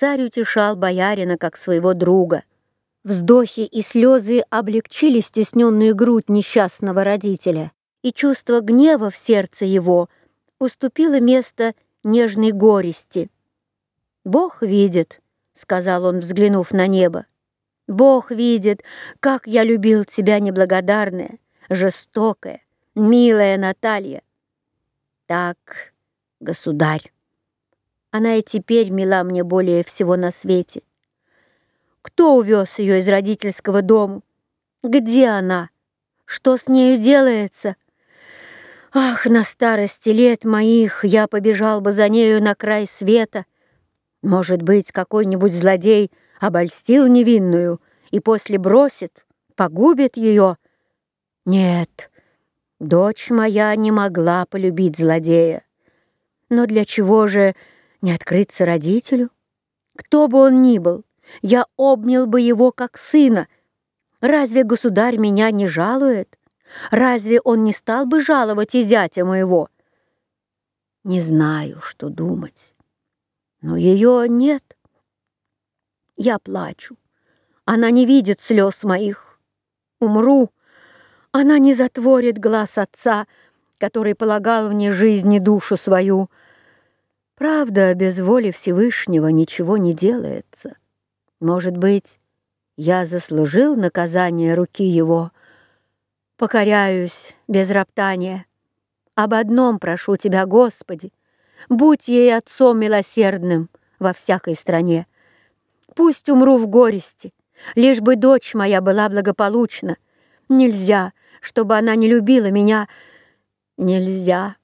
Царь утешал боярина как своего друга. Вздохи и слезы облегчили стесненную грудь несчастного родителя, и чувство гнева в сердце его уступило место нежной горести. «Бог видит», — сказал он, взглянув на небо. «Бог видит, как я любил тебя, неблагодарная, жестокая, милая Наталья». «Так, государь, она и теперь мила мне более всего на свете. Кто увез ее из родительского дома? Где она? Что с нею делается?» Ах, на старости лет моих я побежал бы за нею на край света, может быть, какой-нибудь злодей обольстил невинную и после бросит, погубит ее? Нет, дочь моя не могла полюбить злодея. Но для чего же не открыться родителю? Кто бы он ни был, я обнял бы его как сына. Разве государь меня не жалует? Разве он не стал бы жаловать и зятя моего? Не знаю, что думать. Но ее нет. Я плачу. Она не видит слез моих. Умру. Она не затворит глаз отца, который полагал мне жизнь и душу свою. Правда, без воли Всевышнего ничего не делается. Может быть, я заслужил наказание руки его. Покоряюсь без роптания. Об одном прошу тебя, Господи, Будь ей отцом милосердным во всякой стране. Пусть умру в горести, лишь бы дочь моя была благополучна. Нельзя, чтобы она не любила меня. Нельзя.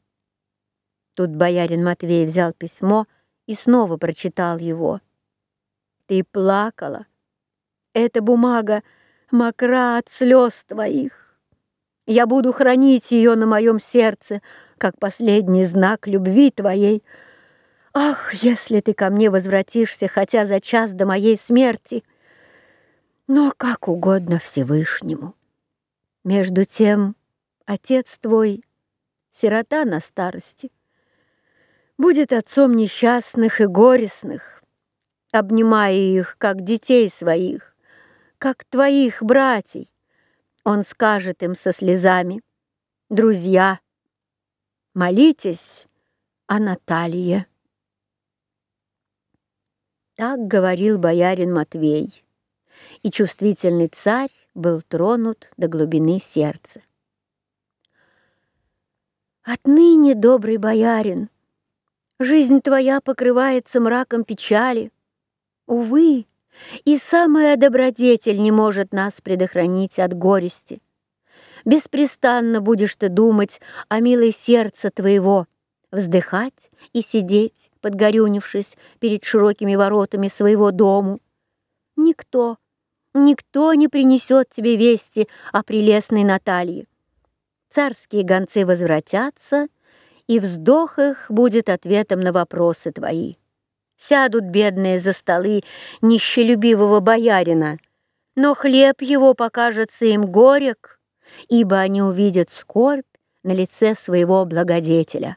Тут боярин Матвей взял письмо и снова прочитал его. Ты плакала. Эта бумага мокра от слез твоих. Я буду хранить ее на моем сердце, как последний знак любви твоей. Ах, если ты ко мне возвратишься хотя за час до моей смерти, но как угодно Всевышнему. Между тем, отец твой, сирота на старости, будет отцом несчастных и горестных, обнимая их, как детей своих, как твоих братьев. Он скажет им со слезами, «Друзья, Молитесь о Наталье. Так говорил боярин Матвей, и чувствительный царь был тронут до глубины сердца. Отныне, добрый боярин, жизнь твоя покрывается мраком печали. Увы, и самая добродетель не может нас предохранить от горести. Беспрестанно будешь ты думать о милой сердце твоего, вздыхать и сидеть, подгорюнившись перед широкими воротами своего дому. Никто, никто не принесет тебе вести о прелестной Наталье. Царские гонцы возвратятся, и вздох их будет ответом на вопросы твои. Сядут бедные за столы нищелюбивого боярина, но хлеб его покажется им горек, ибо они увидят скорбь на лице своего благодетеля.